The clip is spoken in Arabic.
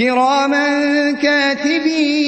كِرَامًا كَاتِبِينَ